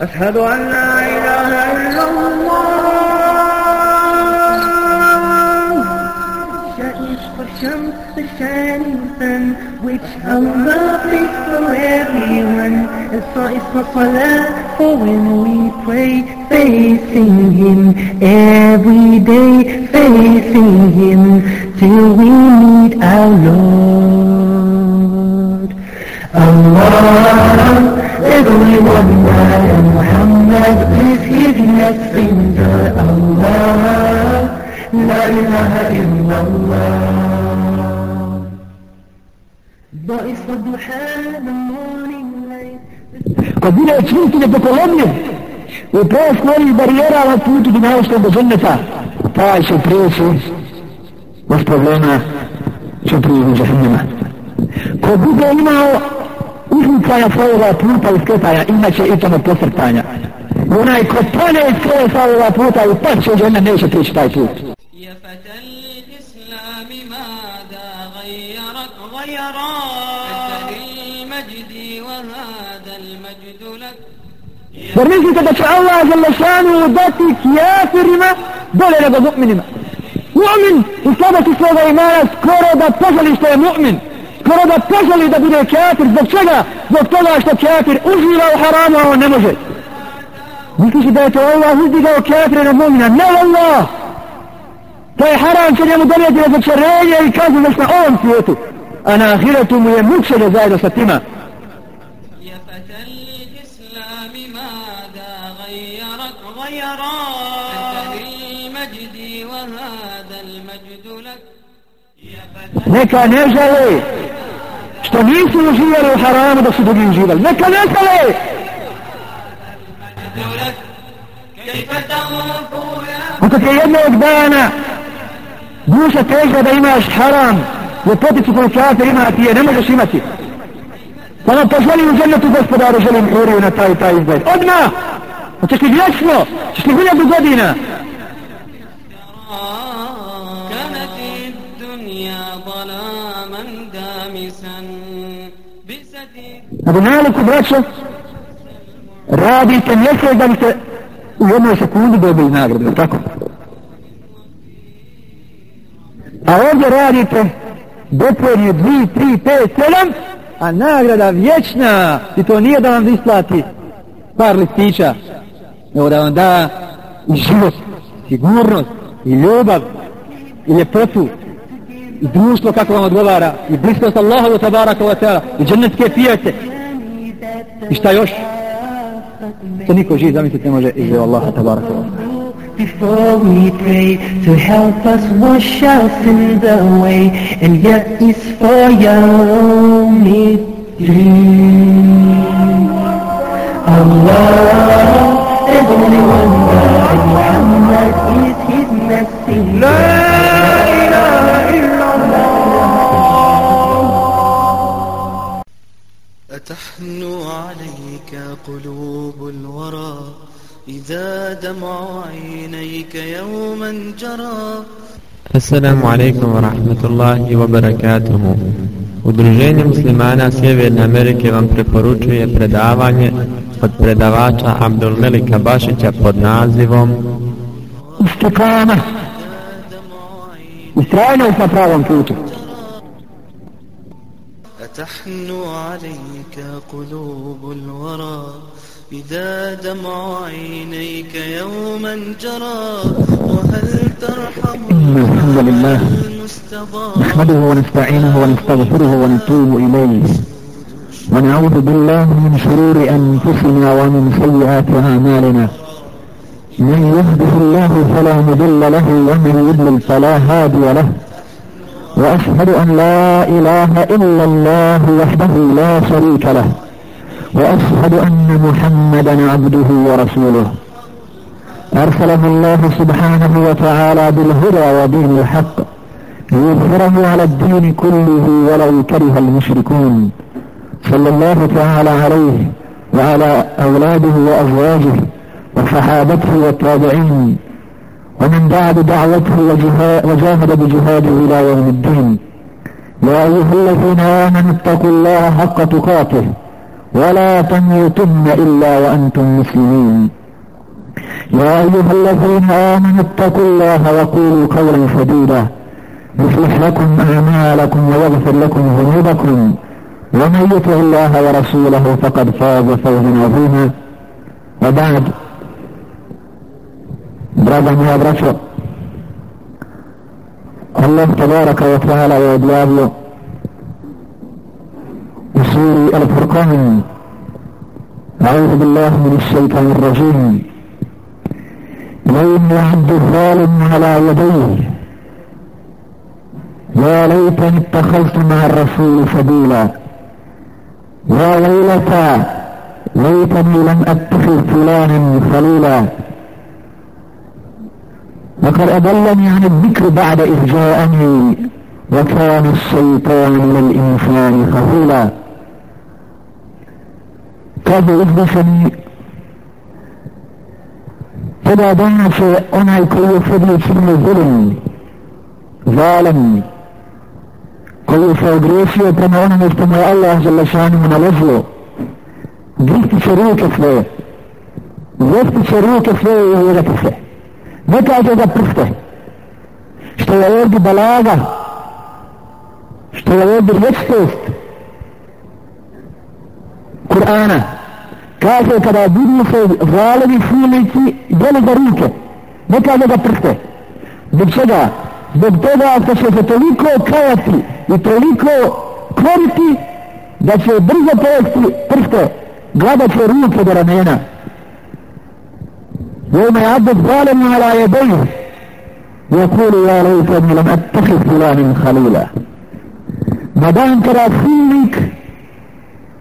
أشهد أن لا إله إلا الله Shines for Shams, the shining sun Which Allah placed for everyone And so is for Salah for when we pray Facing Him Every day Facing Him Till we meet our Lord. Allah every one man Muhammad is his messenger Allah. La ilaha illallah. The morning light Kad bile činstine pokolonje u pres novih barijera na putu dinavskog do dženneta, taj će prijeći bez problema će prijeći do džennema. Ko bude imao izmicanja svojega puta i skretanja, imaće i tome posrtanja. Onaj ko pane iz svoje svojoga puta i pa će žena neće prijeći taj put. Jer mislite da će Allah Želešanu dati kjafirima bolje nego mu'minima? Mu'min u slabosti svoga imana skoro da poželi što je mu'min skoro da poželi da bude kjafir. zbog čega? Zbog toga što kjafir uživa u haramu, a on ne može. Misliš da je to Allah uzdigao kafire na mumina? Ne Allah! To je haram će njemu donijeti razočarenje i kaznu već na ovom svijetu. A na ahiretu mu je mučenje zajedno sa tima. Neka ne žele što nisu uživali u haramu dok su drugi uživali. Neka ne žele! Ako te jednog dana duša teža da imaš haram, je poticu koju kafir ima, ti je ne možeš imati. Pa nam poželi u džennetu gospodaru, želim uriju na taj i taj izgled. Odmah! Hoćeš ti vječno? Hoćeš li hiljadu godina? Na Dunjaluku, braćo, radite mjesec da biste u jednoj sekundi dobili nagradu, tako? A ovdje radite deponiju 2, 3, 5, 7, a nagrada vječna, i to nije da vam isplati par listića, nego da vam da i život, sigurnost, i ljubav, i ljepotu, i društvo kako vam odgovara, i bliskost Allahovu tabaraka wa ta'ala, i džennetske pijete, i šta još? To niko živ zamisliti ne može izve Allaha tabaraka wa. Before we pray to help us wash our sins away And yet it's for your dream Allah and only one God Muhammad is his messenger أتحنو عليك قلوب الورى إذا دمع عينيك يوما جرى Assalamu alaikum wa rahmatullahi wa barakatuhu. Udruženje muslimana Sjeverne Amerike vam preporučuje predavanje od predavača Abdul Melika Bašića pod nazivom Istikama. Istrajnost na pravom putu. أتحنو عليك قلوب الورى إذا دمع عينيك يوما جرى وهل ترحم إن الحمد لله. نحمده ونستعينه ونستغفره ونتوب إليه. ونعوذ بالله من شرور أنفسنا ومن سيئات أعمالنا. من يهده الله فلا مضل له ومن يضلل فلا هادي له. وأشهد أن لا إله إلا الله وحده لا شريك له وأشهد أن محمدا عبده ورسوله. أرسله الله سبحانه وتعالى بالهدى ودين الحق ليظهره على الدين كله ولو كره المشركون. صلى الله تعالى عليه وعلى أولاده وأزواجه وصحابته والتابعين ومن بعد دعوته وجاهد بجهاده إلى يوم الدين. يا أيها الذين آمنوا اتقوا الله حق تقاته ولا تموتن إلا وأنتم مسلمين يا أيها الذين آمنوا اتقوا الله وقولوا قولا سديدا. يصلح لكم أعمالكم ويغفر لكم ذنوبكم. ومن يطع الله ورسوله فقد فاز فوزا عظيما. وبعد. Draga moja braćo, Allah tabaraka wa ta'ala je objavio u suri Al-Furqan أعوذ بالله من الشيطان الرجيم يوم يعد الظالم على يديه يا ليتني اتخذت مع الرسول سبيلا يا ويلتى ليتني لم اتخذ فلانا خليلا وقد أضلني عن الذكر بعد إذ جاءني وكان الشيطان للإنسان خذولا كاد إذبسني فدا دانش أنا كي يفضل سلم الظلم ظالم كي يفضل prema onome što mu je Allah žele šanim nalazio. Gristi će ruke svoje. Gristi će ruke svoje i uvjerati se. Ne kaže da prste. Što je ovdje balaga što je ovdje rječtost Kur'ana. Kaže kada budu se valovi silnici djeli za ruke ne kaže za prste. Zbog čega? Zbog toga što će se toliko kajati i toliko koriti da će brzo pojesti prste gladat će ruke do ramena. يوم يعد الظالم على يديه يقول يا ليتني لم أتخذ فلان خليلا. ما دام ترى فيك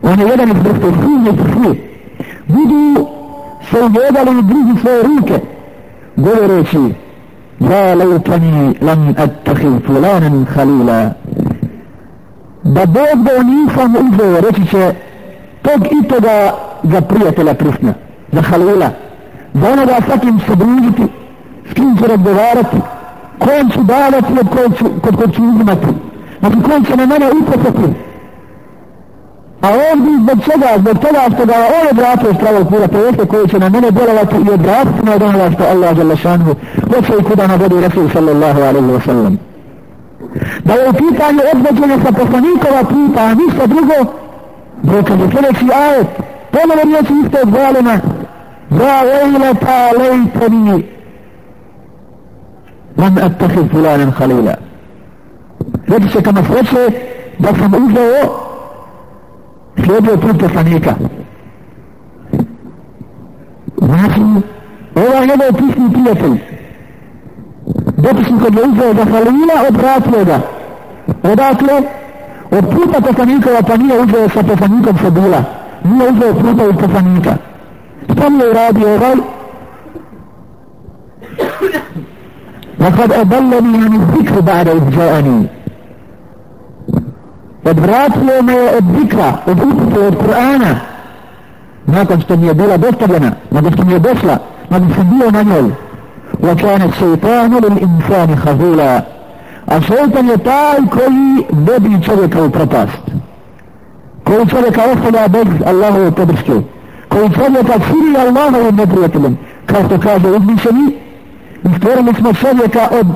وأنا يدا نفرست فيك فيه بدو سيدا ليدريج فوريك قول يا ليتني لم أتخذ فلانا خليلا. da Bog da nisam uzeo, reći će, tog i toga za. Da onoga sa kim se družiti, s kim će razgovarati, kojom ću davati od kojom ću, kod kojeg ću uzimati, znači koji će na mene upotati. A ovdje zbog čega, zbog toga što ga on odvratio s pravog puta, to jeste koji će na mene djelovati i odvratiti me od onoga što Allah žele šanu, hoće i kuda navodi Rasul sallallahu alaihi wa sallam. Da je u pitanju odvođenja sa poslanikova puta, a ništa drugo, dokaz je sljedeći ajet, ponovo riječi iste od zalima, يا ويلتى ليتني لم اتخذ فلانا خليلا vidi se kama sreće da sam uzeo slijedio put poslanika. Znači, ovo je njegov pisni prijatelj. Dopisnik od je uzeo za Halila, odvratio ga. Odakle, od puta poslanikova pa nije uzeo sa poslanikom Sabila. Nije uzeo puta od poslanika. Šta mi je uradio ovaj? Lakad adallani ani zikru ba'da izđa'ani. Odvratio me je od zikra, od upute, od Kur'ana. Nakon što mi je bila dostavljena, nakon što mi je došla, nakon što bio na njoj. وكان الشيطان للإنسان خذولا a šeitan je taj koji vodi čovjeka u propast koji čovjeka ostavlja bez Allahove podrške koji čovjeka pa čini Allahovim neprijateljem. Kao što kaže uzvišeni, stvorili smo čovjeka od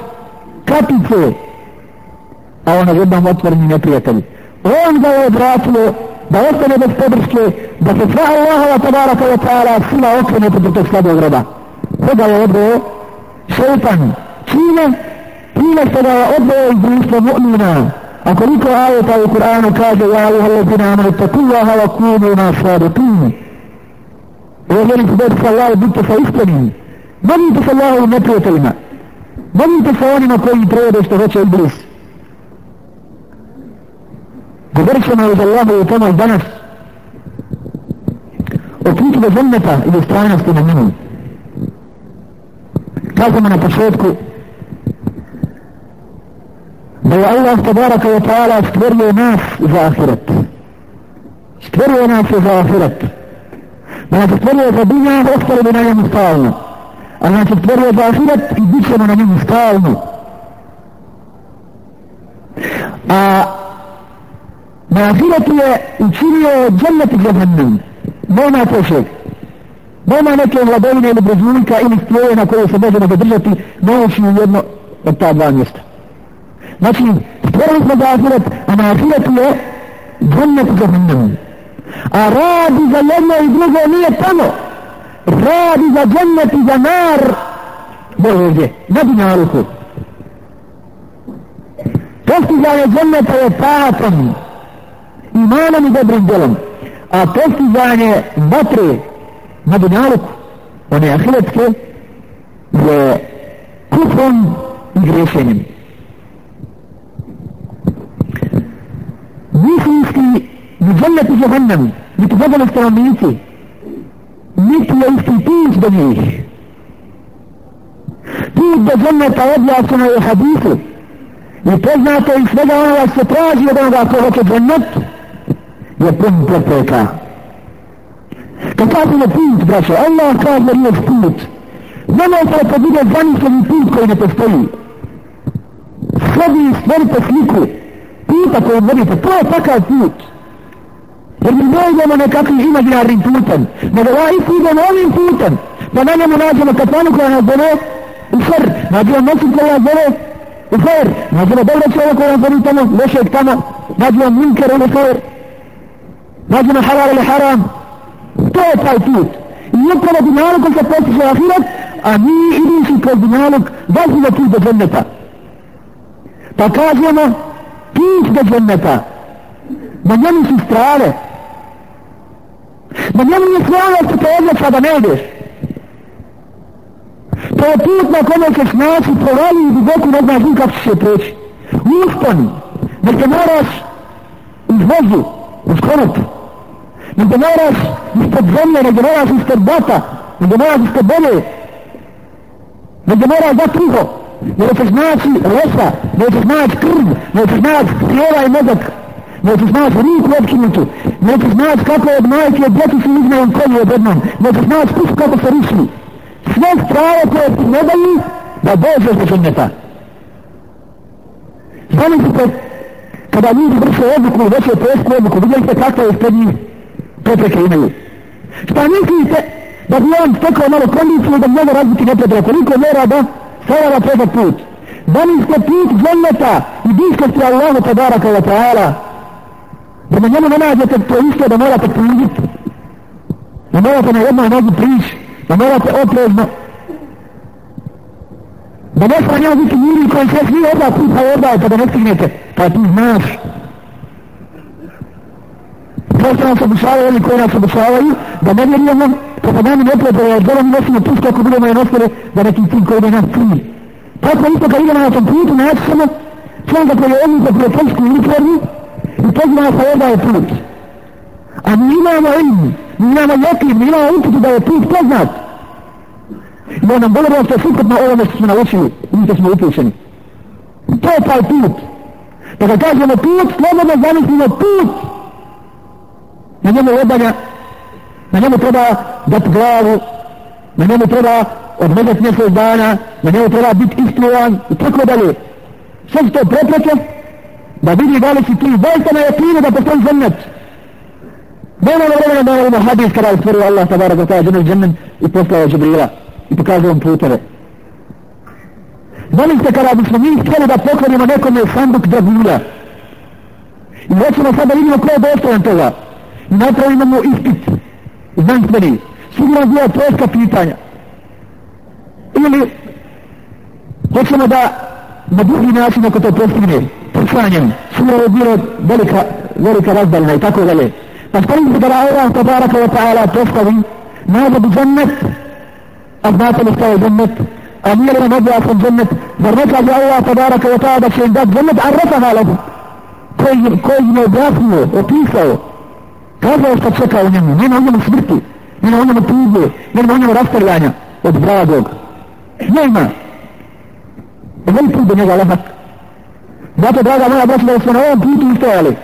kapice, a ona jednom otvoreni neprijatelj. On ga je odvratilo da ostane bez podrške, da se sva Allahova tabaraka wa ta'ala sila okrene protiv tog slabog roda. Koga je odveo? Šeitan. Čime? Čime se ga je odveo iz društva mu'mina? A koliko ajeta u Kur'anu kaže Ja uha lezina amanu takullaha wa kunu na sadiqini. Ovo vjerujte da sa Allah, budite sa iskrenim. Volite sa Allahovim neprijateljima. Volite sa onima koji prevode što hoće Iblis. Govorit ćemo uz Allaha i pomoć danas o ključbe zemljeta i ustrajnosti na njemu. Kažemo na početku da je Allah tabaraka wa ta'ala stvorio nas za ahiret. Stvorio nas za ahiret. Da nas stvorio za dunja, ostali bi na njemu stalno. A znači stvorio za ahiret i bit ćemo na njemu stalno. A na ahiretu je učinio džennet i džahannam. Nema pošeg. Nema neke vladovine ili brezunika ili stroje na koje se možemo zadržati nauči u jedno od ta dva mjesta. Znači, stvorili smo za ahiret, a na ahiretu je džennet i džahannam. A radi za jedno i drugo nije tamo. Radi za džennet i za nar. Bolje ovdje, na dinaruku. Postizanje dženneta je tahatom, imanom i dobrim djelom. A postizanje vatre na dinaruku, one ahiretske, je kufrom i grešenjem. Mislinski ni džennet i džahannam, niti zadane stanovnici, niti je isti put do njih. Put do dženneta objasno je hadisu, i poznato i svega onoga se traži od onoga ko hoće džennet, je pun prepreka. Kad kažemo put, braćo, Allah kaže riječ put. Nemojte da bude zamišljeni put koji ne postoji. Sebi stvorite sliku puta koju vodite, to je takav put. Jer mi ne idemo nekakvim imaginarnim putem, nego ja isti idemo ovim putem, da na njemu nađemo katanu koja nas zove u fer, nađemo nosim koja nas zove u fer, nađemo dobro čovjek koja nas zove tamo, lošeg tamo, nađemo minker ili fer, nađemo halal ili haram, to je taj put. I upravo dinalukom se postiže ahiret, a mi idući kroz dinaluk, vazi da put do dženneta. Pa kažemo, put do dženneta, na njemu su strane, Na njemu je sve što te odnosa da ne ideš. To je put na kome ćeš naći provali i duboku ne znaš nikak ćeš će preći. Uspani, nek te moraš iz vozu, uz konopu. Nek te moraš ispod zemlje, nek te moraš ispod bata, nek te moraš ispod bolje. Nek te moraš da truho, nek ćeš naći rosa, nek ćeš naći krv, nek ćeš naći prijela i mozak, neće znaći ruku općinutu, neće znaći kako od majke od djecu su izmeju kolju od jednom, neće znaći kus kako se rišli. Sve strave koje ti ne daju, da dođeš do dženneta. Zamislite, kada ljudi vrše odluku, već je presku odluku, vidjeli ste kakve je ispred njih prepreke imaju. Šta mislite, da bi on stekao malo kondiciju da mnogo razbiti nepredra, koliko mora da stavljava predat put. Zamislite put dženneta i diskosti Allahu tabaraka wa ta'ala, da na njemu ne nađete to isto da morate priđiti, da morate na jednoj nogu prići, da morate oprezno, da ne sa njemu biti ljudi koji se svi odla puta odla pa da ne stignete, pa ti znaš. Kao što nas obušavaju oni koji nas obušavaju, da ne vjerujemo, to pa nami ne predaje, da nam nosimo pusto ako budemo je nosili, da neki cilj koji da nas cilj. Tako isto kad idemo na tom putu, naći ćemo čovjeka koji je odlika prijateljsku uniformu, i pozna se ovaj put. A mi imamo ilm, mi imamo jekin, mi imamo uputu da je put poznat. I on nam bolje što je suprotno ovome što smo naučili, mi što smo upućeni. To je taj put. Pa kad kažemo put, slobodno zamislimo put. Na njemu obanja, na njemu treba dati glavu, na njemu treba odmezati mjesec dana, na njemu treba biti isklovan i tako dalje. Sve su to prepreke, da vidi da li si ti zaista na jakinu da postoji džennet. Nema li vremena da imamo hadis kada utvorio Allah tabara za taj džennet džennet i poslao Džibrila i pokazao vam puteve. Zamislite kada bismo mi htjeli da poklonimo nekome sanduk džabula i hoćemo sada vidimo ko je dostojan toga i napravimo mu ispit znanstveni, sigurno bila teška pitanja. Ili hoćemo da na drugi način ako to postigne, poslanjem, sura je bilo velika, velika razdaljena i tako dalje. Pa stavim se da Allah tabaraka wa ta'ala postavi nagradu džennet, a znate li šta je džennet, a nije li nam odjasan džennet, zar ne kaže Allah tabaraka wa ta'ala da će im dati džennet, a refaha lehu, koji, koji im je objasnio, opisao, kazao što čeka u njemu, nema u njemu smrti, nema u njemu tuđe, nema u njemu rastavljanja od dragog. Nema. Ovaj put do njega lahak. Zato, draga moja braća, da smo na ovom putu ustojali.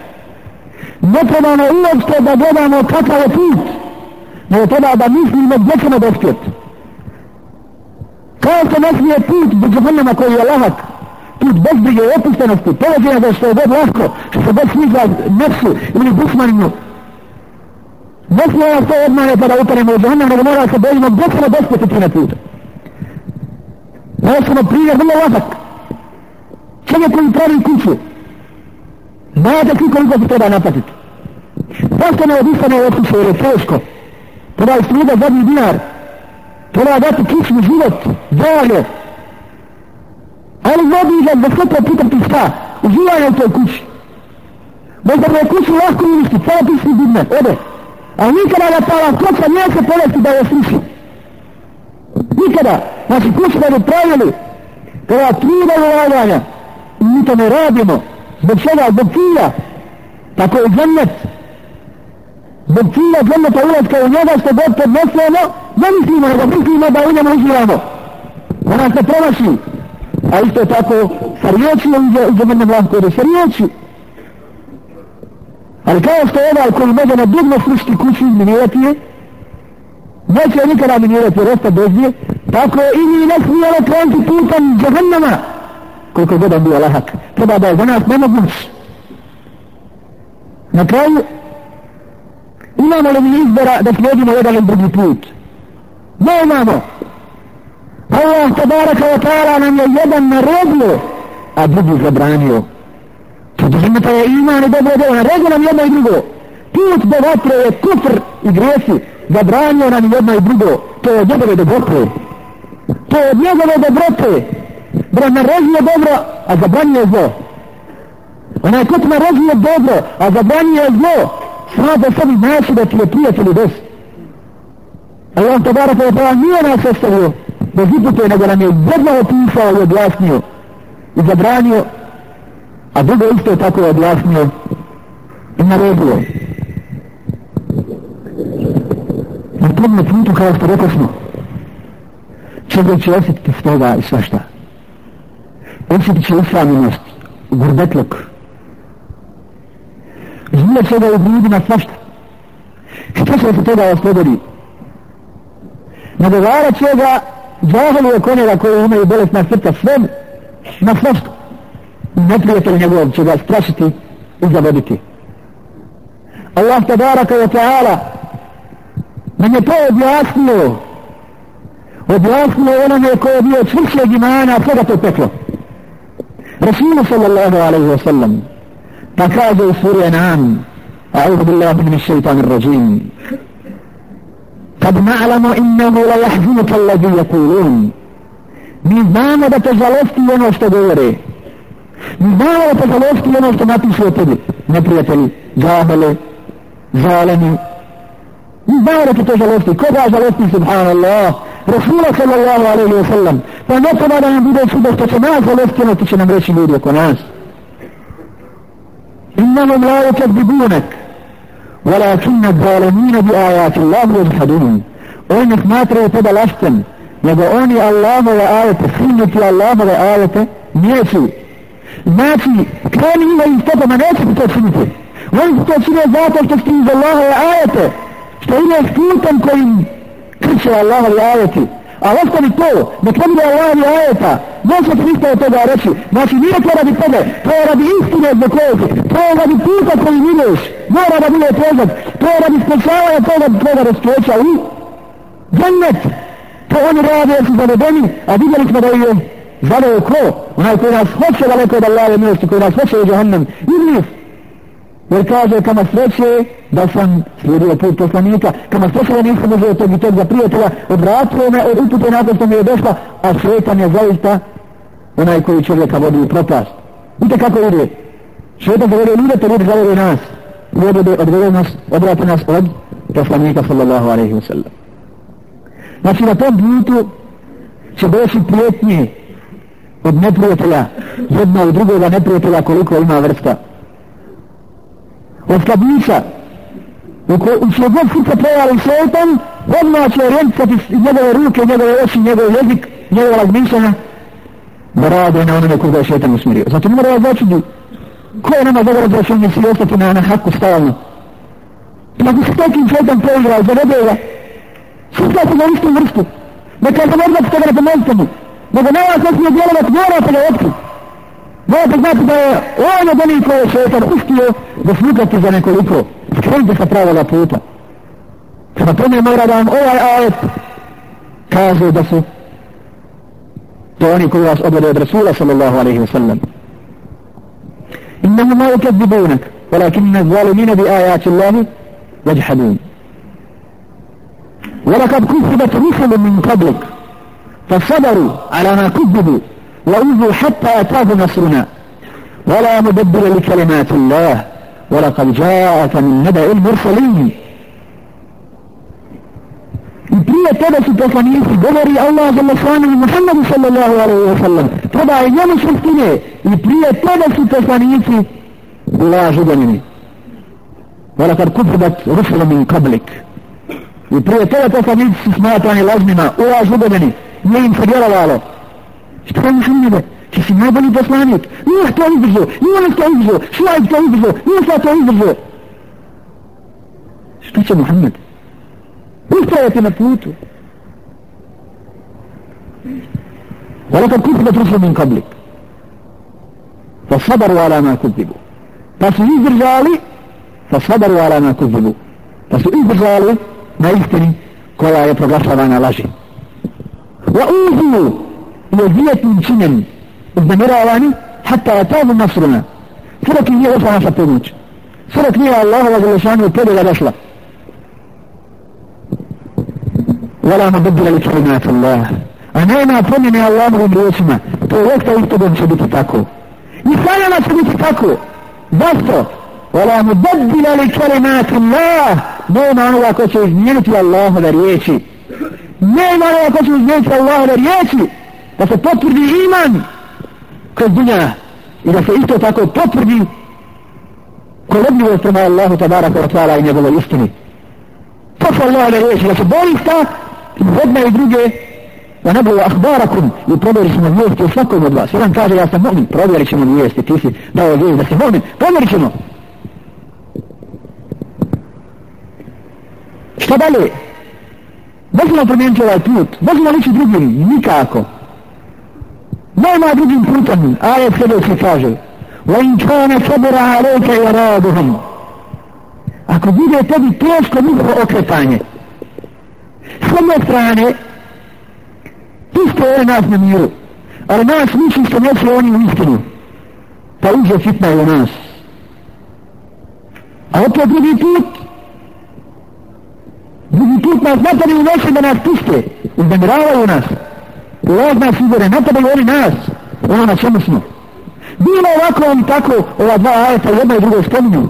Ne treba na uopšte da gledamo kakav je put, nego treba da mislimo gdje ćemo dospjet. Kao se ne smije put do džahannama koji je lahak, put bez brige i opuštenosti, polođenja da što je god lahko, što se god smiga nefsu ili dušmaninu. Ne smije nas to odmane pa da uparemo u džahannam, nego mora se bojimo gdje ćemo dospjeti na putu. Ovo smo primjer vrlo lahak. Čovjek koji pravi kuću, znate svi koliko se treba napatiti. Zašto ne odustane od kuće jer je teško? Treba je zadnji dinar, treba dati kični život, zdravlje. Ali vodi ga da sve to pitati šta? Uživanje u toj kući. Možda me je kuću lahko uništi, sada pisni didne, ode. A nikada da pala koća nije se povesti da je sliši. Nikada. Znači kuću da bi pravili, treba tri ulaganja. Mi to ne radimo. Zbog čega? Zbog cilja. Tako je džennet. Zbog cilja dženneta ulazka u njega što god podnesemo, ne mislimo, nego mislimo da u njemu uživamo. Ona se promaši. A isto tako sa riječi u džemene vlasti, sa riječi. Ali kao što je ovaj koji može na dugno srušiti kuću izminirati je, neće nikada minirati jer osta bez nje, tako i mi ne smijemo krenuti putem džahannama, koliko god on bio lahak. Treba da je za nas nemoguć. Na kraju, imamo li mi izbora da slijedimo jedan ili drugi put? Ne imamo. Allah tabaraka wa ta'ala nam je jedan naredio, a drugi zabranio. To držimo je iman i dobro djelo. Naredio nam jedno i drugo. Put do vatre je kufr i gresi, Zabranio nam jedno i drugo. To je od njegove dobrote. To je od njegove dobrote. Bro, naredio dobro, a zabranjuje zlo. Onaj kot naredio dobro, a zabranjuje zlo, sva da sebi znači da ti je prijatelj des. Allah barak wa ta'ala nije nas ostavio bez upute, nego nam je jedno opisao i objasnio i zabranio, a drugo isto je tako objasnio i naredio. Na tom putu, kao što rekao smo, čovjek će osjetiti stoga i svašta. Osjetit će usamljenost, gurbetlok. Zmija će ga u na svašta. Što će se toga oslobodi? Nagovarat će ga džahali oko njega koji imaju bolest na srca sve na svašta. Neprijatelj njegov će ga strašiti i zavoditi. Allah tabaraka wa ta'ala nam je to objasnio objasnio onome ko je bio čvršeg imana svega to peklo. رسول صلى الله عليه وسلم تكازو سوري انعام أعوذ بالله من الشيطان الرجيم. قد نعلم إنه ليحزنك الذي يقولون. من ماما دا تجالوفتي ينو اشتغوري من ماما دا تجالوفتي ينو اشتغوري شوتبت نبريتل جاهل ظالمي. من ماما دا تجالوفتي كبا جالوفتي سبحان الله. Rasula sallallahu alaihi wa sallam pa ne treba da nam bude čudo što će nas što će nam reći ljudi oko nas innahum la yukadibunak ولكن الظالمين بآيات الله يجحدون oni smatraju tebe laštem nego oni Allahove ajete silniti Allahove ajete nijeću znači kreni ima iz tebe ma neće to činiti oni to čine zato što ste iz Allahove ajete što ide s putem kojim kriče Allahove ajeti. A ostani to da to bude Allahove ajeta neće ti ništa od toga reći. Znači nije to radi tebe to je radi istine zbog kojeg to je radi puta koji ideš mora da bude pozad, to je radi sprečavanja toga tvoga rastroća u džennet. To oni rade jer su zavedeni a vidjeli smo da je zaveo ko? Onaj koji nas hoće daleko od Allahe milosti koji nas hoće u džahannam iblis jer kaže kama sreće da sam slijedio put poslanika kama sreće da nisam uzeo tog i tog za prijatelja odvratio me od upute nakon što mi je došla a šetan je zaista onaj koji čovjeka vodi u propast. Vidite kako ide. Šetan zavede ljude to ljudi zavede nas. Vode odvede nas odvrati nas od poslanika sallallahu alaihi wa sallam znači na tom putu će doći prijetnje od neprijatelja jedna od drugoga neprijatelja koliko ima vrsta od slabića u, ko, u što god srce pojali šeitan, odmah će orijentisati njegove ruke, njegove oči, njegov jezik njegove razmišljanja da rade na onome koga je šeitan usmirio zato ne mora da začudu ko je nama dobro da će misli ostati na, na haku stalno pa ako se takim šeitan poigrao zavede ga sutra se na istu vrstu. Neka se ne znači ga, ne pomozite mu. Nego ne vas ne smije djelovati, morate ga otkriti. Morate znati da je on od onih koje je šetan uspio da smukati za nekoliko. Skrenite sa pravoga puta. Prema tome mora da vam ovaj ajet kaže da su to oni koji vas obvede od Rasula sallallahu alaihi wa sallam. إنهم ما يكذبونك ولكن الظالمين بآيات الله يجحدون ولقد كذبت رسل من قبلك فصبروا على ما كذبوا وأوذوا حتى أتاهم نصرنا ولا مبدل لكلمات الله ولقد جاءك من نبأ المرسلين I prije tebe su poslanici, govori Allah za Lasanu i Muhammedu sallallahu alaihi wa sallam. Treba je njemu srstine. I prije tebe su poslanici u lažu donini. Vala kar kufudat rusulom in kablik. I prije tebe poslanici su smatrani lažnima u lažu donini. Nije im se vjerovalo. Što Muhammede? Ti si najbolji poslanik. Nije to izdržao. Nije on to izdržao. Šlajk to izdržao. Nije to izdržao. Što će Muhammed? Ustrajati na putu. ولقد كتبت رسل من قبلك فصبروا على ما كذبوا فسو izdržali فصبروا على ما كذبوا فسو izdržali na istini koja je proglašavana laži وأوذوا وزية سنن الضمير أواني حتى اتاه نصرنا سرك هي وفا فتروج سرك هي الله وزل شأنه وطول إلى رسله ولا مبدل لكلمات الله. أنا أنا اتمنى الله من الاسماء توقت ايتبن سبت تاكو. يسانا ما سبت تاكو. بسطو ولا مبدل لكلمات الله. نوم أنا اكوش اجنيتي الله لريتي. نوم أنا اكوش اجنيتي الله لريتي. Da se potvrdi iman kroz dunja i da se isto tako potvrdi kolebnivost prema Allahu tabaraka wa ta'ala i njegovoj istini to su ne riječi da se doista jedne i druge da ne bilo ahbarakum i provjerit ćemo vijesti u svakom od vas. Jedan kaže ja sam mu'min, provjerit ćemo vijesti, ti si dao vijest da si mu'min, provjerit ćemo. Šta dalje? Možemo promijeniti ovaj put, možemo lići drugim, nikako Nema drugim putem, ajet sljedeći kaže وَإِنْ كَانَ صَبُرَ عَلَيْكَ يَرَادُهُمْ Ako bude tebi teško njihovo okretanje, s jedne strane, puste je nas na miru, ali nas misli što neće oni u istinu, pa uđe fitna u nas. A opet drugi put, drugi put nas napadaju neće da nas puste, uznamiravaju nas, ulaz nas izvore, napadaju oni nas, ono na čemu smo. Bilo ovako oni tako, ova dva ajeta, jedna i druga spominju.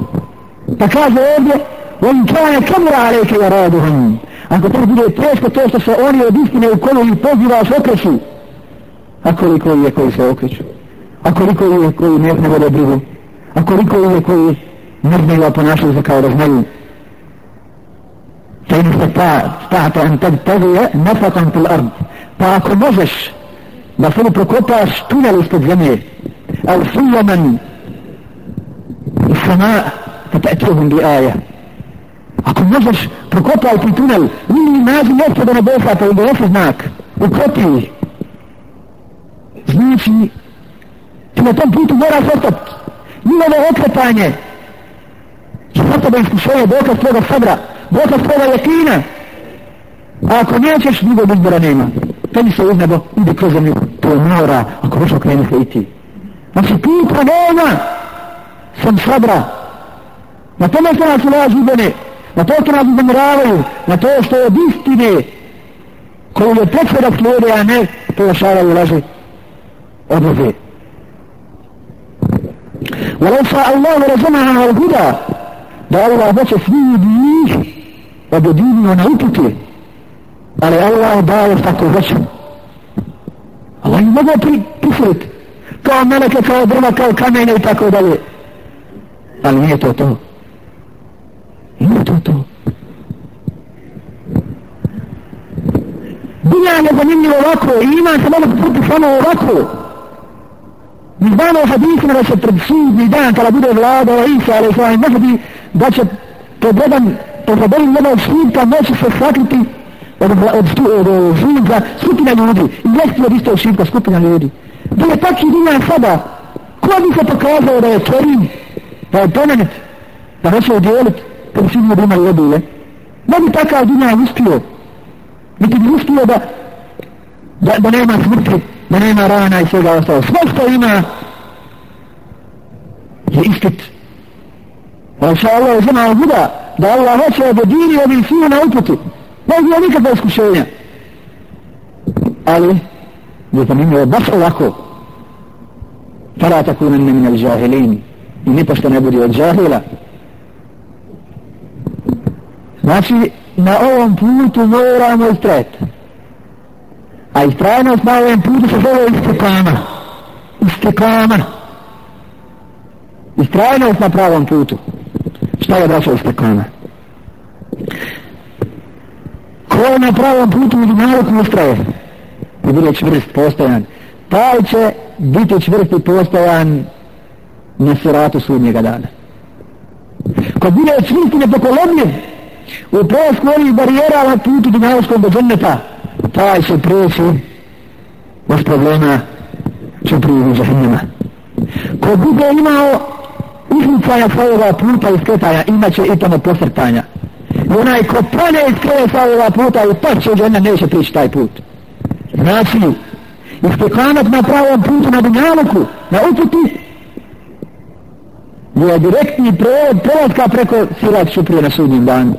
Pa kaže ovdje, on kane kamura aleke ja raduhom, ako to bude teško to što se oni od istine u koju ih pozivaš okreću, a koliko je koji se okreću, a koliko je koji ne, ne vode brigu, a koliko je koji ne znaju, a ponašaju se kao da znaju. Fa in se ta, stata an tad Pa ako možeš da se prokopaš tunel ispod zemlje, al sujaman, i sama, fa ta'tuhum bi aja. Ako možeš prokopaj ti tunel, ili nađi mjesto do nebesa, pa im donesi znak, ukropi ih. Znači, ti na tom putu moraš ostati. Njihovo okretanje. Će tebe iskušenje dokaz tvoga sabra, dokaz tvoga jakina. A ako nećeš, drugog izbora nema. Tebi se uz nebo, ide kroz zemlju, to je mora, ako hoćeš okreni se i ti. Znači, puta problema sam sabra. Na tome se nas ulaži ubene, na to što nas zamiravaju, na to što je od istine koju je predsveda slijede, a ne pojašavaju laže odlaze. Walau sa Allah razumaha al huda, da Allah hoće svi njih objedinio na upute, ali Allah daje tako hoće. Allah im mogu prisiliti, kao meleke, kao drva, kao kamene i tako dalje. Ali nije to to. Nije to to. Dunja je zanimljivo ovako i ima se mogu puti samo ovako. Mi znamo u hadisima da će pred sudni dan kada bude vlada ova Isa, ali sa može bi da će pred jedan, pred jedan jednog sudka moći se sakriti od, od, od, od živka skupina ljudi. I jesti od istog šivka skupina ljudi. Da je taki dinja sada ko bi se pokazao da je kerim da je pomenet da neće udjelit kad svi ljudi imali obile ne bi takav dinja uspio. Niti bi uspio da da, da nema smrti da nema rana i svega ostalo. Sve što ima je ispit. Maša Allah je zna od da Allah hoće da dini ovim svima na uputu. Ne je nikakva iskušenja. Ali, je zanimljivo baš ovako. Fala takunan ne minal džahilin. I nipošto ne budi od džahila. Znači, na ovom putu moramo istrajati. A istrajnost na ovom putu se zove istekama. Istekama. Istrajnost na pravom putu. Šta je braćo istekama? Ko je na pravom putu u dunjaluku ustraje? I bude čvrst, postojan. Taj će biti čvrst i postojan na siratu sudnjega dana. Ko bude čvrst i nepokolobnjiv u prosku onih barijera na putu dunjalučkom do dženneta, taj će preći bez problema će prijeći džahnjama. Ko bude imao izmicanja svojega puta i skretanja, imaće i tamo posrtanja. I onaj ko pane iz kresa puta i pače od jedna neće prići taj put. Znači, istekanat na pravom putu na dunjaluku, na uputi, je direktni prolog prolazka preko Sirat Šuprije na sudnjim danu.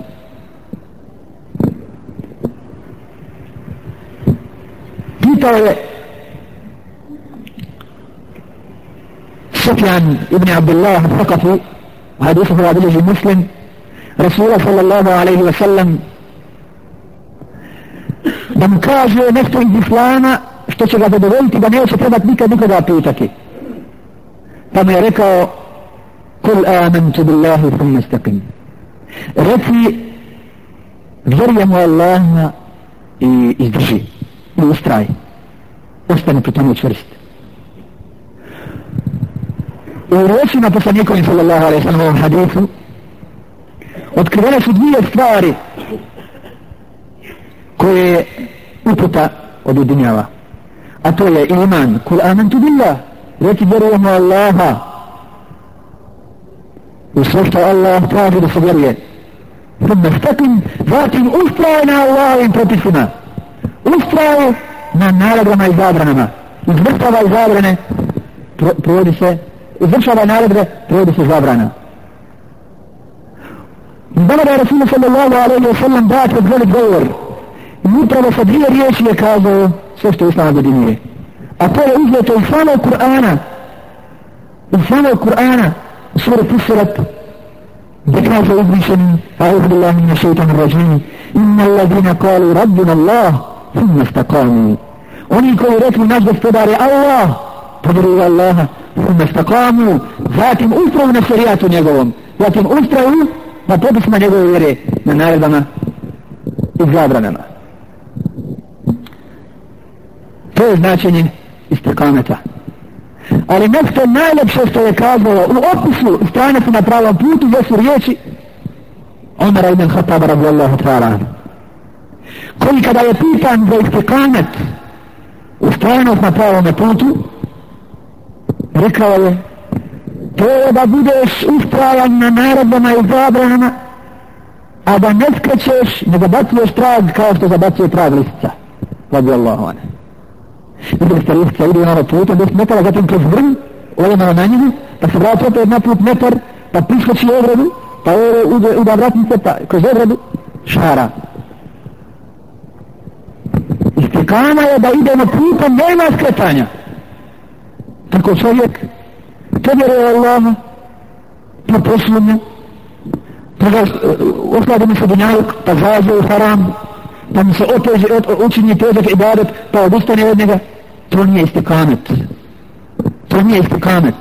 Pitao je Sufjan ibn Abdullah Sakafi, u hadisu Hrvada Ljži Muslim, رسول صلى الله عليه وسلم da mu kaže nešto iz islama što će ga zadovoljiti da neće trebat nikad nikoga pitati pa mu je rekao kul amantu billahi thumma istaqim reci vjerujem u Allaha i izdrži i ustraj ostane pri tome čvrst u rečima poslanikovim sallallahu alaihi sallam ovom hadithu otkrivene su dvije stvari koje uputa od a to je iman kul amantu billah reci vjerujemo Allaha u sve što Allah kaže da se vjeruje Hrme stakim, zatim ustraje na Allahovim propisima. Ustraje na naredbama i zabranama. Izvrstava i zabrane, provodi se izvršava naredbe, provodi se zabrana. I dana da je Rasulullah sallallahu alaihi wa sallam dat od velik govor. I upravo sa dvije riječi je kazao sve što Islam objedinuje. A to je uzmeto iz samog Kur'ana. Iz samog Kur'ana. U suri Pusirat. Gdje kaže uzvišeni. A'udhu billahi min ashaitan rajim. Inna alladina kalu rabbuna Allah. Thumma staqami. Oni koji rekli naš gospodar je Allah. Podruga Allaha. Thumma staqami. Zatim ustravu na šerijatu njegovom. Zatim ustravu na popisima njegove vjere na naredbama i zabranama. To je značenje istikameta. Ali nešto najlepše što je kazalo u opisu stranjati na pravom putu jesu riječi Omar ibn Khattab radijallahu ta'ala. Koji kada je pitan za istikamet u stranjati na pravom putu rekao je to je da budeš ustrajan na narodama i zabranama a da ne skrećeš ne zabacuješ trag kao što zabacuje trag listica radi Allah one Vidjeli ste listica ide na ovaj ono puta 10 metara zatim kroz vrn ovo na njegu pa se vrati opet na put metar pa priskoči obradu pa ovo ide, ide vratnice pa kroz obradu šara. Istikama je da ide na putom nema skretanja. Tako čovjek povjeruje Allaha pa posljednje pa ga eh, osladi mi se dunjaluk pa zađe u haram pa mi se oteže učinje težak ibadet pa odustane od njega. To nije istikamet. To nije istikamet.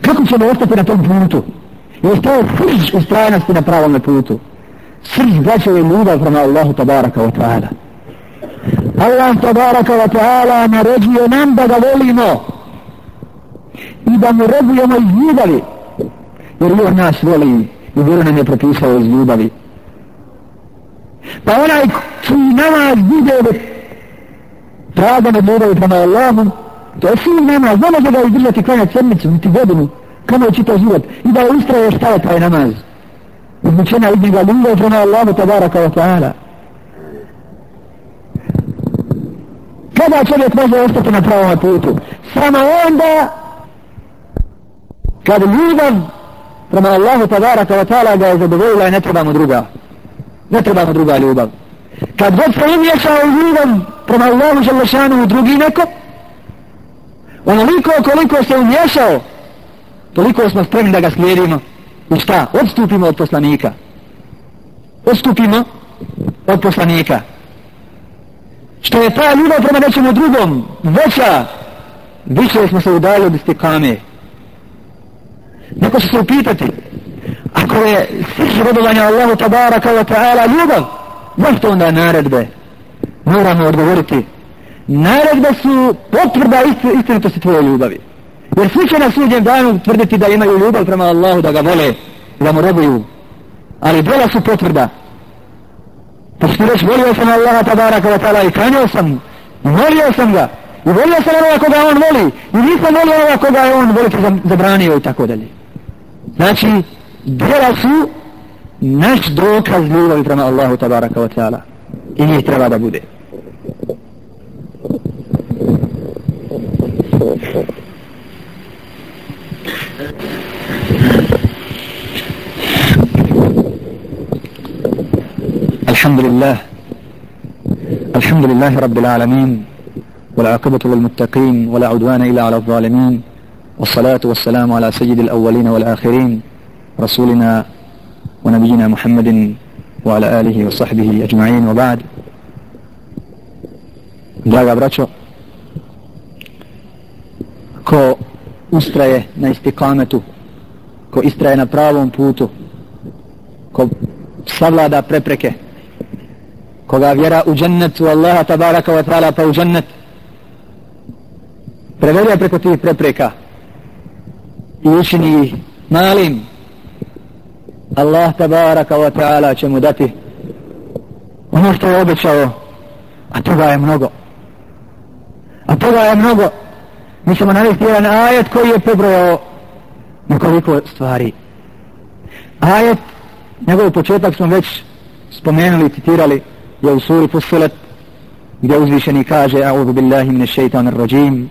Kako ćemo ostati na tom putu? Jer to je srž ustrajnosti na pravom putu? Srž braćove ljubav prema Allahu tabaraka wa ta'ala. Allah tabaraka wa ta'ala naređuje nam da ga volimo i da mu robujemo iz ljubavi jer Bog nas voli i vjeru nam je propisao iz ljubavi Pa onaj čiji namaz bude tragan od ljubavi prema Allahom, to je sin namaz, ne može ga izdržati klanjati sedmicu, niti godinu, kamo je čitav život, i da ustraje šta je taj namaz. Izmučena iz njega ljubav prema Allahu tabaraka wa ta'ala. Kada čovjek može ostati na pravom putu? Samo onda kad ljubav prema Allahu tabaraka wa ta'ala ga je zadovoljila i ne trebamo druga. Ne trebamo druga ljubav. Kad god se u ljubav prema Allahu želešanu u drugi neko, onoliko koliko se umješao, toliko smo spremni da ga slijedimo. I šta? Odstupimo od poslanika. Odstupimo od poslanika. Što je ta ljubav prema nečemu drugom veća, više smo se udali od istikame. Neko će se upitati, ako je srž rodovanja Allahu tabaraka wa ta'ala ljubav, zašto onda naredbe? Moramo odgovoriti. Naredbe su potvrda istinitosti tvoje ljubavi. Jer svi će na sudnjem danu tvrditi da imaju ljubav prema Allahu, da ga vole, da mu robuju. Ali djela su potvrda. Pa što reći, volio sam Allaha tabaraka wa ta'ala i kranio sam, i volio sam ga, i volio sam onoga koga on voli, i nisam volio onoga koga je on voliti pa zabranio i tako dalje. Znači, djela su naš dokaz ljubavi prema Allahu tabaraka wa ta'ala. I njih treba da bude. الحمد لله الحمد لله رب العالمين والعاقبة للمتقين ولا عدوان إلا على الظالمين والصلاة والسلام على سيد الأولين والآخرين رسولنا ونبينا محمد وعلى آله وصحبه أجمعين. وبعد دعوة براتشو كو استرأي نا استقامتو كو استرأي نا pravom putu كو savlada prepreke koga كو u džennetu Allaha والله تبارك ta'ala pa u džennet prevelja preko tih prepreka i učini ih malim, Allah tabaraka wa ta'ala će mu dati ono što je obećao, a toga je mnogo. A toga je mnogo. Mi ćemo navesti jedan ajet koji je pobrojao nekoliko stvari. Ajet, njegov početak smo već spomenuli, citirali, je u suri Fusilet, gdje uzvišeni kaže, a'udhu billahi mine shaitanir rajim,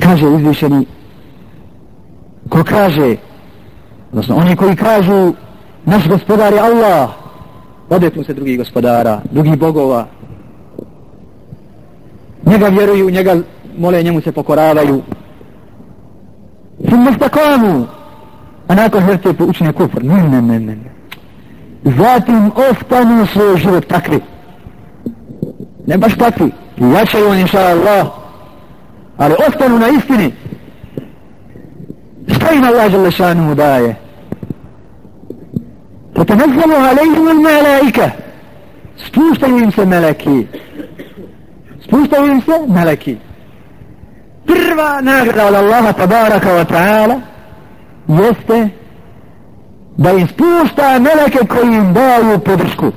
Kaže uzvišeni ko kaže odnosno oni koji kažu naš gospodar je Allah. Odetnu se drugih gospodara drugih bogova. Njega vjeruju njega mole njemu se pokoravaju. Summa stakanu a nakon hrte učine kufr. Ne ne ne ne zatim ostanu svoj život takvi. Ne baš takvi. Jačaju on inša Allah ali ostanu na istini šta im Allah žele šanu mu daje تتنزل عليهم الملائكة spuštaju im se meleki spuštaju im se meleki prva nagrada od Allaha tabaraka wa ta'ala jeste da im spušta meleke koji im daju podršku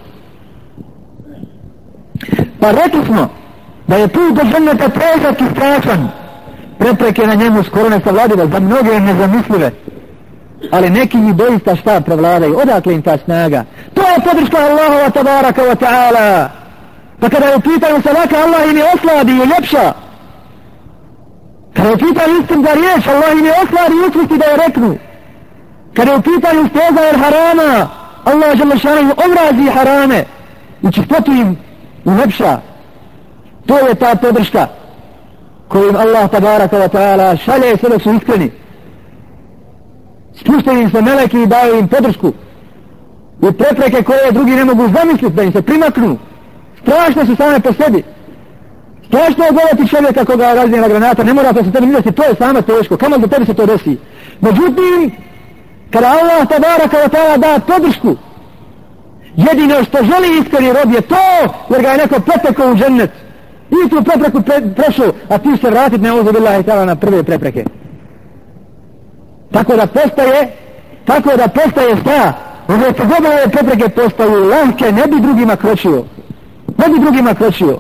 pa rekli smo da je put do ženneta težak i strašan prepreke na njemu skoro ne savladive za mnoge nezamislive. Ali neki njih doista šta prevladaju? Odakle im ta snaga? To je podrška Allahova tabaraka wa ta'ala. Pa kada je u pitanju salaka Allah im je osladi i uljepša. kada je u pitanju istim za riječ Allah im je osladi i učusti da je reknu. Kada je u pitanju steza jer harama Allah žele šanu omrazi harame. I čistotu im uljepša to je ta podrška kojim Allah tabaraka wa ta'ala šalje sve da su iskreni spuštaju im se meleki i daju im podršku i prepreke koje drugi ne mogu zamisliti da im se primaknu. Strašne su same po sebi. Strašno je gledati čovjeka koga razdjena granata, ne mora to se tebi nidesi, to je samo teško, kamo da tebi se to desi. Međutim, kada Allah tabara kada ta'ala da podršku, jedino što želi iskreni rob je to, jer ga je neko pretekao u džennet. I tu prepreku pre, prešao, a ti se vratit ne ozu billahi ta'ala na prve prepreke. Tako da postaje, tako da postaje šta? Ove se god ove prepreke postaju lahke, ne bi drugima kročio. Ne bi drugima kročio.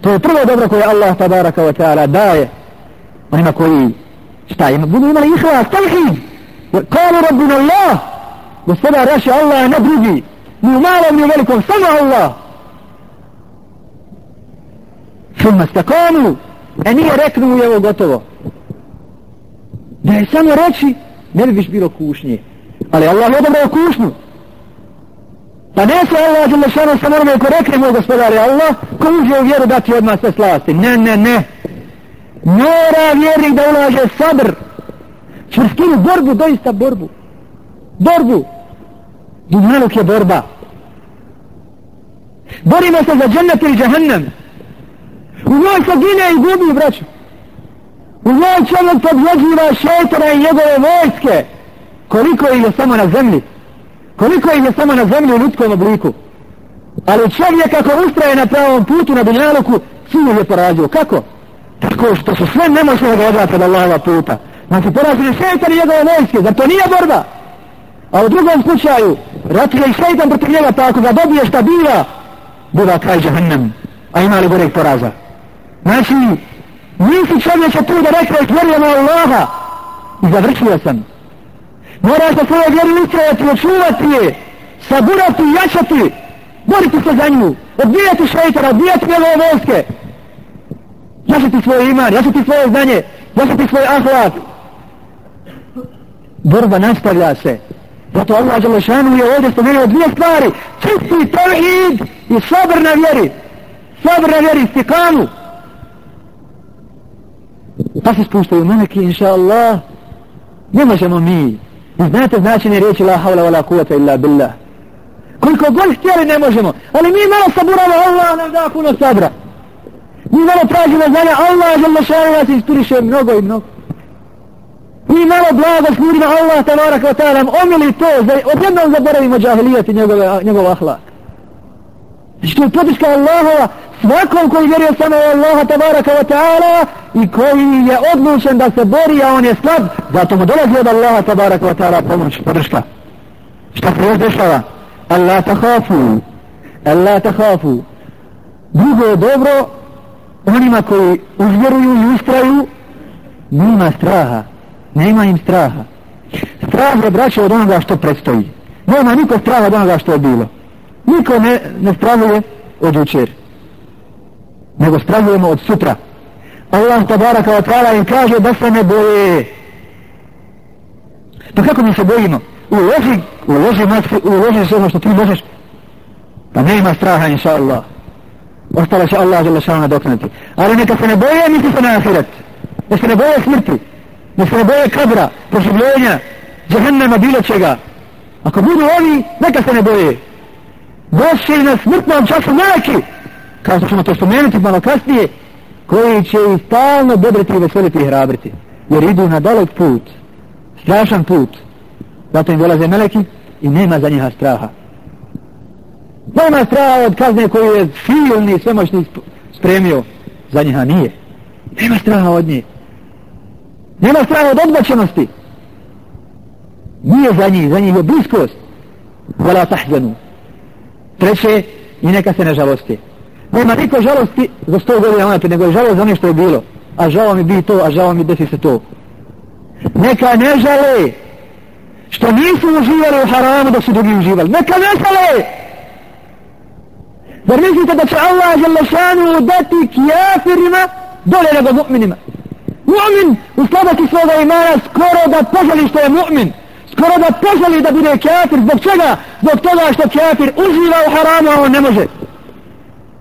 To je prvo dobro koje Allah tabaraka wa ta'ala daje onima koji šta ima, budu imali ihlas, tavhid. Kalu rabbina Allah, gospodar reši Allah, ne drugi, ni u malom, ni u velikom, samo Allah. Suma stakonu, e nije reknu je ovo gotovo. Da je samo reći, ne bi biš bilo kušnje. Ali Allah je dobro kušnju. Pa ne se Allah žele šano sa norme ko rekne moj gospodar je Allah, ko uđe u vjeru dati odmah sve slasti. Ne, ne, ne. Mora vjernik da ulaže sabr. Čvrstinu, borbu, doista borbu. Borbu. Dunjaluk je borba. Borimo se za džennet ili džahannam. U njoj se gine i gubi, braću. U njoj čovjek podvođiva šeitana i njegove vojske. Koliko ih je samo na zemlji. Koliko ih je samo na zemlji u ljudskom obliku. Ali čovjek ako ustraje na pravom putu na dunjaluku, sinu je porazio. Kako? Tako što su sve nemoćne da odvrata od Allahova puta. Znači porazili šeitan i njegove vojske, zar to nije borba? A u drugom slučaju, ratuje i šeitan protiv njega, pa ako ga dobije šta bila, biva kraj džahannam. A ima li gorek poraza? Znači, nisi čovječe tu da rekao, vjerujem Allaha. I završio sam. Moraš da svoje vjeru ustrajati, očuvati je, saburati, jačati, boriti se za nju, odbijati šeitana, odbijati njegove vojske. Jačati svoj iman, jačati svoje znanje, jačati svoj ahlak. Borba nastavlja se. Zato Allah Đelešanu je ovdje spomenuo dvije stvari. Čisti tevhid i sabr na vjeri. Sabr na vjeri, stikanu. Pa se spuštaju meleki, inša Allah. Ne možemo mi. I znate značenje riječi la havla wa la kuvata illa billah. Koliko god htjeli ne možemo. Ali mi malo saburamo, Allah nam da puno sabra. Mi malo tražimo znanja, Allah Đelešanu nas inspiriše mnogo i mnogo. Mi malo blago s Allah tabarak wa ta'ala nam omili to, odjednom zaboravimo džahilijet i njegove, njegov ahlak. Znači to je podrška Allahova svakom koji vjeruje samo u Allaha tabaraka wa ta'ala i koji je odlučen da se bori, a on je slab, zato mu dolazi od Allaha tabaraka wa ta'ala pomoć, podrška. Šta se još dešava? Allah tahafu, Allah tahafu. Drugo je dobro, onima koji uzvjeruju i ustraju, nima straha, nema im straha. Strah je braće od onoga što predstoji. Nema niko straha od onoga što je bilo. Niko ne, ne strahuje od učer. Nego strahujemo od sutra. Allah tabara kao tvala im kaže da se ne boje. Pa kako mi se bojimo? Uloži, uloži, uloži sve ono što ti možeš. Pa ne ima straha inša Allah. Ostalo će Allah žele šalama doknuti. Ali neka se ne boje, misli se na ahiret. Da se ne boje smrti. Ne se ne boje kabra, proživljenja, džahennama, bilo čega. Ako budu oni, neka se ne boje došli na smrtnom času neki, kao što ćemo to spomenuti malo kasnije, koji će ih stalno dobriti i veseliti i hrabriti. Jer idu na dalek put, strašan put. Zato im dolaze meleki i nema za njiha straha. Nema straha od kazne koju je silni svemoćni spremio. Za njiha nije. Nema straha od nje. Nema straha od odbačenosti. Nije za njih, za njih je bliskost. Vala tahzanu. Treće, i neka se ne žalosti. Nema niko žalosti za sto godina unaprijed, nego je žalost za ono što je bilo. A žao mi bi to, a žao mi desi se to. Neka ne žale što nisu uživali u haramu dok su drugi uživali. Neka ne žale! Zar mislite da će Allah želešanu dati kjafirima dole nego mu'minima? Mu'min u slabosti svoga imana skoro da poželi što je mu'min skoro da poželi da bude kafir, zbog čega? Zbog toga što kafir uživa u haramu, a on ne može.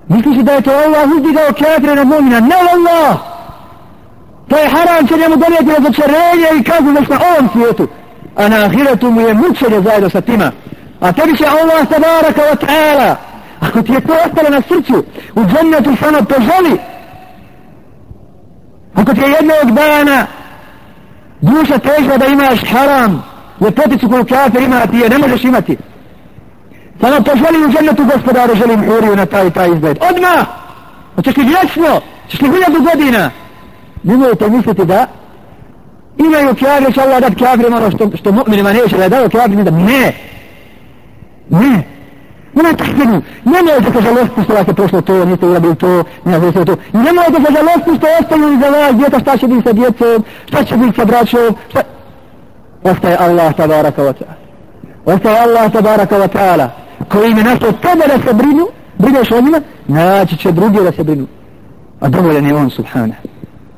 Misliš da je to Allah uzdigao kafire na mu'mina? Ne Allah! To je haram će njemu donijeti razočarenje i kaznu već na ovom svijetu. A na ahiretu mu je mučenje zajedno sa tima. A tebi će Allah tabaraka wa ta'ala. Ako ti je to ostalo na srcu, u džennetu samo ono poželi. Ako ti je jednog dana duša težba da imaš haram, ljepoticu koju kafir ima, ti je ne možeš imati. Samo poželi u džennetu gospodaru, želim huriju na taj taj izgled. Odmah! Hoćeš li vječno? Hoćeš li hiljadu godina? Nemojte misliti da imaju kjavre, će Allah dat kjavre ono što, što mu'minima neće da daju kjavre, da ne. Ne. Nema takvinu. Nemojte se žalosti što vas je prošlo to, niste urabili to, ne znam to. Nemojte se žalosti što ostaju iza vas djeta, šta će biti sa djecom, šta će biti sa braćom, šta... Ostaje Allah tabaraka wa ta'ala. Ostaje Allah tabaraka wa ta'ala. Koji im je našao tebe da se brinu, brineš o njima, naći će drugi da se brinu. A dovoljan je on, subhana.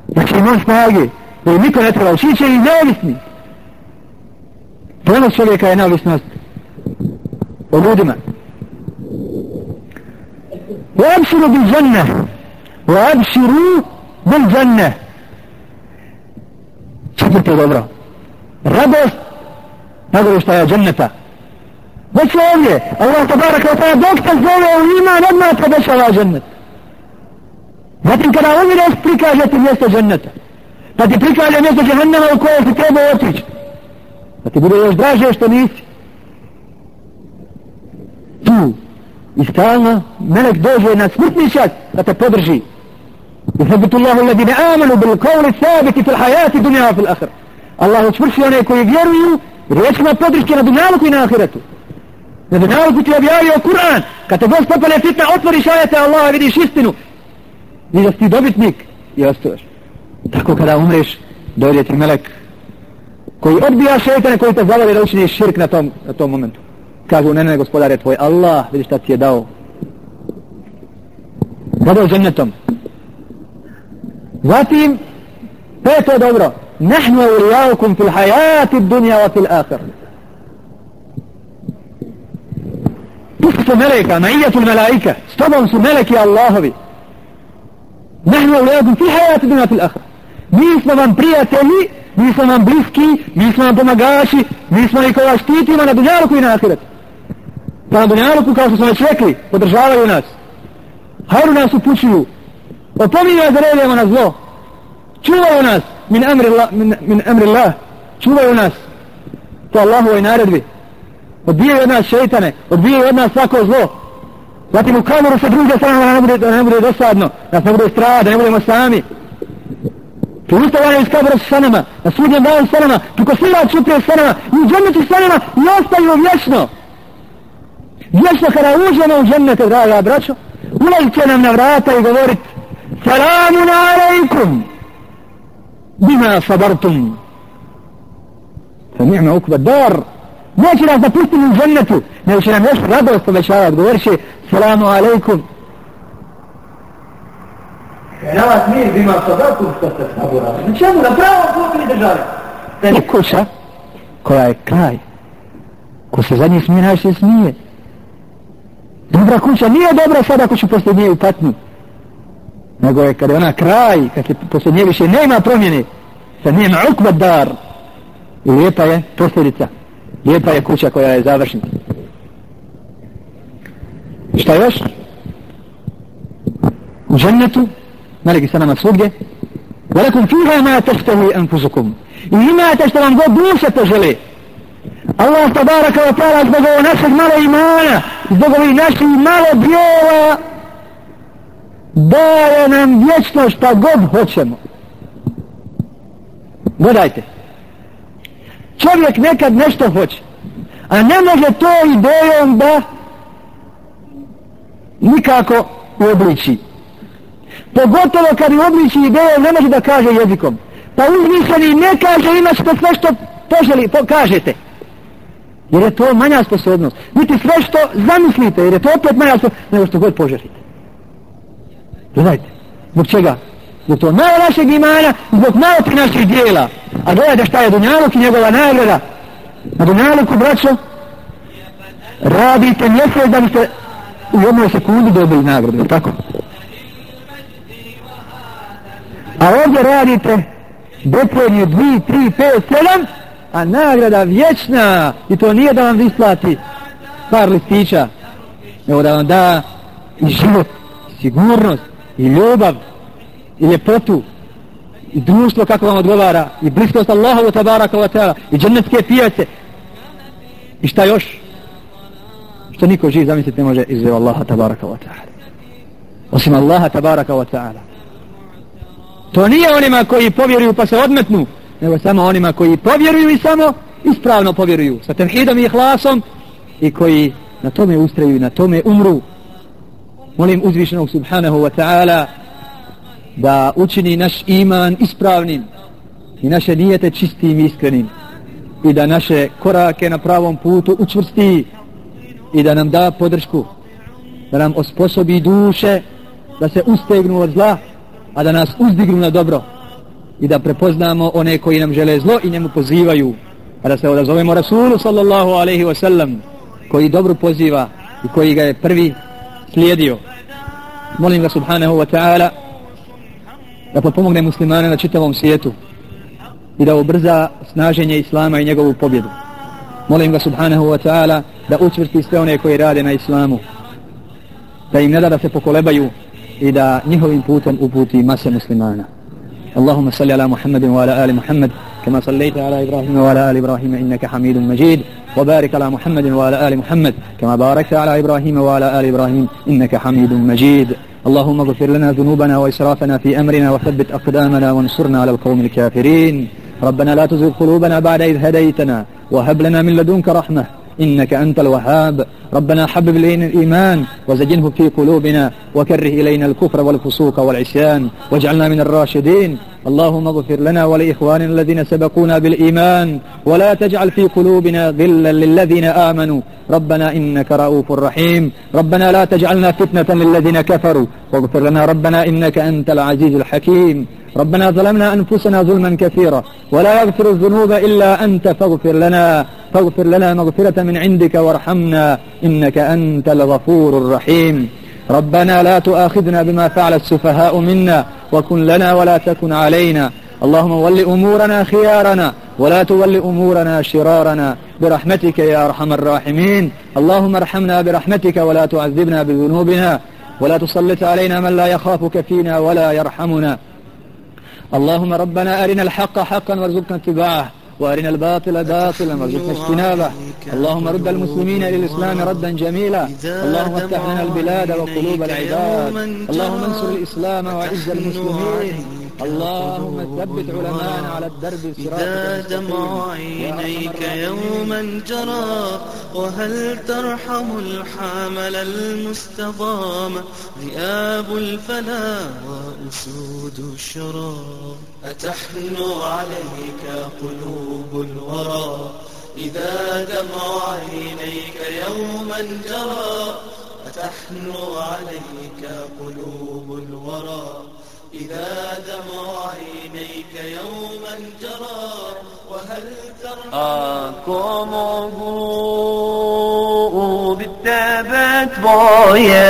Znači imam snage, da im niko ne treba, učit će i neovisni. Ponos čovjeka je neovisnost o ljudima. وابشروا بالجنة وابشروا بالجنة četvrto dobro radost nagrado što je dženneta već ovdje Allah tabarak wa ta'ala dok te zove u iman odmah te dešava džennet zatim kada umireš prikaže ti mjesto dženneta pa ti prikaže mjesto džennema u koje ti treba otići da ti bude još draže što nisi tu I stalno melek dođe na smrtni čas da te podrži. يثبت الله الذين آمنوا بالقول الثابت في الحياة الدنيا وفي الآخرة الله učvrši one koji vjeruju riječima podrške na dunjaluku i na ahiretu na dunjaluku ti objavio Kur'an. Kad te Bog popale fitna otvoriš ajete Allah vidiš istinu. I da si dobitnik i ostaješ. Tako kada umreš dođe ti melek koji odbija šeitane koji te zavali da učiniš širk na tom, na tom momentu. Kažu ne ne gospodare tvoj Allah vidi šta ti je dao. Zadao žennetom zatim peto dobro. Nahnu ulijaukum fil hajati dunja wa fil akhir tu su meleka maijatul melaika s tobom su meleki Allahovi nahnu ulijaukum fi hajati dunja wa fil akhir mi smo vam prijatelji mi smo vam bliski mi smo vam pomagači mi smo nikoga štitimo na dunjaluku i na ahiretu Pa na Dunjaluku, kao što smo već rekli, podržavaju nas. Hajru nas upućuju. Opominju nas da redujemo na zlo. Čuvaju nas min amri, Allah, min, min amri Allah. Čuvaju nas po Allahovoj naredbi. Odbijaju od nas šeitane, odbijaju od nas svako zlo. Zatim u kameru sa druge sa da ne bude, da ne bude dosadno, da ne bude strada, da ne budemo sami. Tu ustavljaju iz kabora sa nama, na sudnjem danu sa nama, ko svira čupio sa nama, i u džennetu sa nama, i ostaju vječno. Vječno kada uđemo u džennete, draga braćo, ulazit će nam na vrata i govorit Salamun alaikum bima sabartum Sa ni'ma ukba dar Neće nas zapustiti u džennetu Nego će nam još radost obećavati Govorit će Salamu alaikum Na vas mir bima sabartum što ste saburali Na čemu? Na pravom putu i držali Je kuća koja je kraj ko se za njih smije najviše smije Dobra kuća nije dobra sada ako ću posle nje upatnu. Nego je kada je ona kraj, kad je posle nje više nema promjene, sa njema ukvat dar. I lijepa je posljedica. Lijepa je kuća koja je završena. Šta još? U džennetu, meleki sa nama svugdje, velikom fiha ma teštevi anfuzukum. I imate što vam god duše poželi. Allah tabaraka wa ta'ala zbog ovo našeg malo imana, zbog ovih naših malo bijela, daje nam vječno šta god hoćemo. Gledajte. Čovjek nekad nešto hoće, a ne može to idejom da nikako uobliči. Pogotovo kad uobliči idejom ne može da kaže jezikom. Pa uzmišljeni ne kaže imaš to sve što poželi, po, kažete. Jer je to manja sposobnost. Niti sve što zamislite, jer je to opet manja sposobnost, nego što god poželite. Gledajte, zbog čega? Zbog to malo našeg imana, zbog malo pri naših dijela. A gledajte šta je Dunjaluk i njegova nagrada. Na Dunjaluku, braćo, radite mjesec da biste u jednoj sekundi dobili nagradu, je tako? A ovdje radite deceniju, dvi, tri, pet, sedam, a nagrada vječna i to nije da vam isplati par listića, nego da vam da i život, i sigurnost, i ljubav, i ljepotu, i društvo kako vam odgovara, i bliskost Allahovu tabaraka wa ta'ala, i džennetske pijace. I šta još? Što niko živ zamisliti ne može izve Allaha tabaraka wa ta'ala. Osim Allaha tabaraka wa ta'ala. To nije onima koji povjeruju pa se odmetnu, nego samo onima koji povjeruju i samo ispravno povjeruju. Sa tevhidom i ihlasom i koji na tome ustraju i na tome umru. Molim uzvišenog subhanahu wa ta'ala da učini naš iman ispravnim i naše nijete čistim i iskrenim i da naše korake na pravom putu učvrsti i da nam da podršku da nam osposobi duše da se ustegnu od zla a da nas uzdignu na dobro i da prepoznamo one koji nam žele zlo i njemu pozivaju. A da se odazovemo Rasulu sallallahu alaihi wasallam koji dobro poziva i koji ga je prvi slijedio. Molim ga subhanahu wa ta'ala da potpomogne muslimane na čitavom svijetu i da ubrza snaženje Islama i njegovu pobjedu. Molim ga subhanahu wa ta'ala da učvrsti sve one koji rade na Islamu, da im ne da da se pokolebaju i da njihovim putem uputi mase muslimana. اللهم صل على محمد وعلى آل محمد كما صليت على إبراهيم وعلى آل إبراهيم إنك حميد مجيد وبارك على محمد وعلى آل محمد كما باركت على إبراهيم وعلى آل إبراهيم إنك حميد مجيد اللهم اغفر لنا ذنوبنا وإسرافنا في أمرنا وثبت أقدامنا وانصرنا على القوم الكافرين. ربنا لا تزغ قلوبنا بعد إذ هديتنا وهب لنا من لدنك رحمة. إنك أنت الوهاب. ربنا حبب إلينا الإيمان وزجنه في قلوبنا وكره إلينا الكفر والفسوق والعصيان واجعلنا من الراشدين. اللهم اغفر لنا ولإخواننا الذين سبقونا بالإيمان ولا تجعل في قلوبنا غلا للذين آمنوا. ربنا إنك رؤوف رحيم. ربنا لا تجعلنا فتنة للذين كفروا. واغفر لنا ربنا إنك أنت العزيز الحكيم. ربنا ظلمنا أنفسنا ظلما كثيرا ولا يغفر الذنوب إلا أنت فاغفر لنا. فاغفر لنا مغفرة من عندك وارحمنا إنك أنت الغفور الرحيم. ربنا لا تؤاخذنا بما فعل السفهاء منا وكن لنا ولا تكن علينا. اللهم ول أمورنا خيارنا ولا تول أمورنا شرارنا. برحمتك يا أرحم الراحمين. اللهم ارحمنا برحمتك ولا تعذبنا بذنوبنا ولا تسلط علينا من لا يخافك فينا ولا يرحمنا. اللهم ربنا أرنا الحق حقا وارزقنا اتباعه. وارنا الباطل باطلا وارزقنا اجتنابه. اللهم رد المسلمين إلى الاسلام ردا جميلا. اللهم افتح لنا البلاد وقلوب العباد. اللهم انصر الإسلام وأعز المسلمين. اللهم ثبت علماءنا على الدرب إذا دمع عينيك يوما جرى وهل ترحم الحامل المستضام؟ ذئاب الفلا وأسود الشرى. أتحن عليك قلوب الورى. إذا دمع عينيك يوما جرى أتحن عليك قلوب الورى. إذا دمع عينيك يوما جرى وهل ترى Ako mogu bit tebe tvoje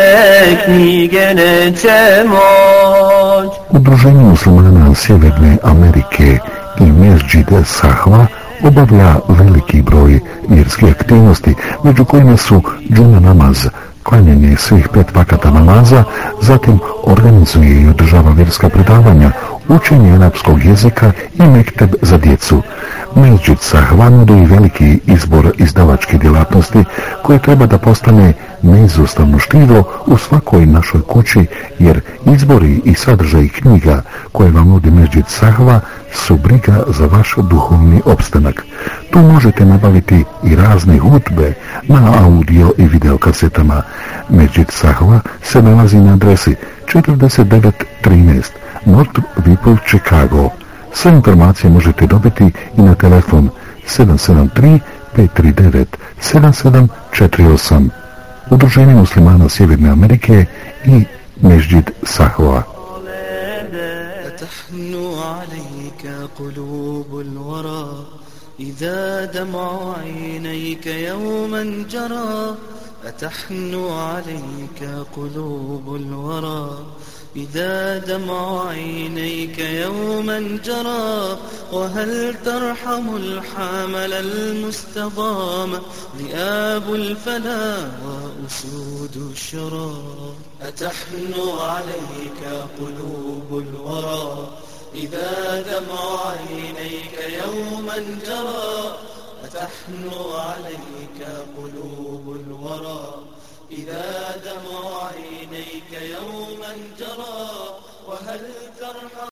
knjige neće moć Udruženje muslimana Sjeverne Amerike i Mesđid Sahva obavlja veliki broj vjerskih aktivnosti, među kojima su džuna namaz, klanjanje svih pet vakata namaza, zatim organizuje i održava vjerska predavanja, učenje arapskog jezika i mekteb za djecu. Međud hvanudu i veliki izbor izdavačke djelatnosti koje treba da postane neizostavno štivo u svakoj našoj kući, jer izbori i sadržaj knjiga koje vam nudi Međud Sahva su briga za vaš duhovni opstanak. Tu možete nabaviti i razne hutbe na audio i video kasetama. Međud Sahva se nalazi na adresi 4913 North Whipple, Chicago. Sve informacije možete dobiti i na telefon 773 539 7748 Udruženje muslimana Sjeverne Amerike i Mežđid Sahova. أتحن عليك قلوب الورى. إذا دمع عينيك يوما جرى أتحن عليك قلوب الورى. إذا دمع عينيك يوما جرى وهل ترحم الحامل المستضام؟ ذئاب الفلا وأسود الشرى. أتحن عليك قلوب الورى. إذا دمع عينيك يوما جرى أتحن عليك قلوب الورى. إذا دمع عينيك يوما جرى وهل ترحم